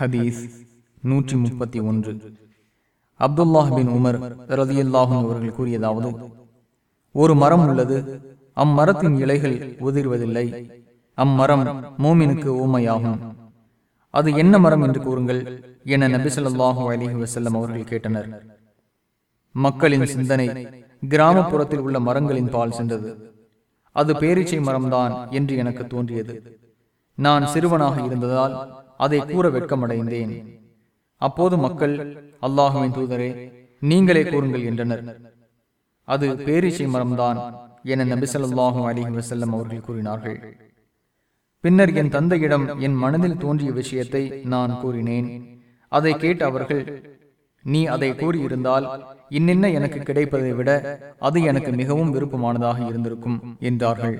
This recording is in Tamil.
ஹதீஸ் நூற்றி முப்பத்தி ஒன்று. அப்துல்லாஹ் பின் உமர் ரதியுல்லாஹும் அவர்கள் கூறியதாவது ஒரு மரம் உள்ளது அம்மரத்தின் இலைகள் உதிர்வதில்லை. அம்மரம் மோமினுக்கு ஊமையாகும். அது என்ன மரம் என்று கூறுங்கள் என நபிசல்லாஹு அலிஹி வசல்லம் அவர்கள் கேட்டனர். மக்களின் சிந்தனை கிராமப்புறத்தில் உள்ள மரங்களின் பால் சென்றது. அது பேரீச்சை மரம்தான் என்று எனக்கு தோன்றியது. நான் சிறுவனாக இருந்ததால் அதை கூற வெட்கமடைந்தேன். அப்போது மக்கள் அல்லாஹுவின் தூதரே நீங்களே கூறுங்கள் என்றனர். அது பேரிசை மரம்தான் என நபிசல்லாஹும் அலிஹி வசல்லம் அவர்கள் கூறினார்கள். பின்னர் என் தந்தையிடம் என் மனதில் தோன்றிய விஷயத்தை நான் கூறினேன். அதை கேட்டு அவர்கள் நீ அதை கூறியிருந்தால் இன்னென்ன எனக்கு கிடைப்பதை விட அது எனக்கு மிகவும் விருப்பமானதாக இருந்திருக்கும் என்றார்கள்.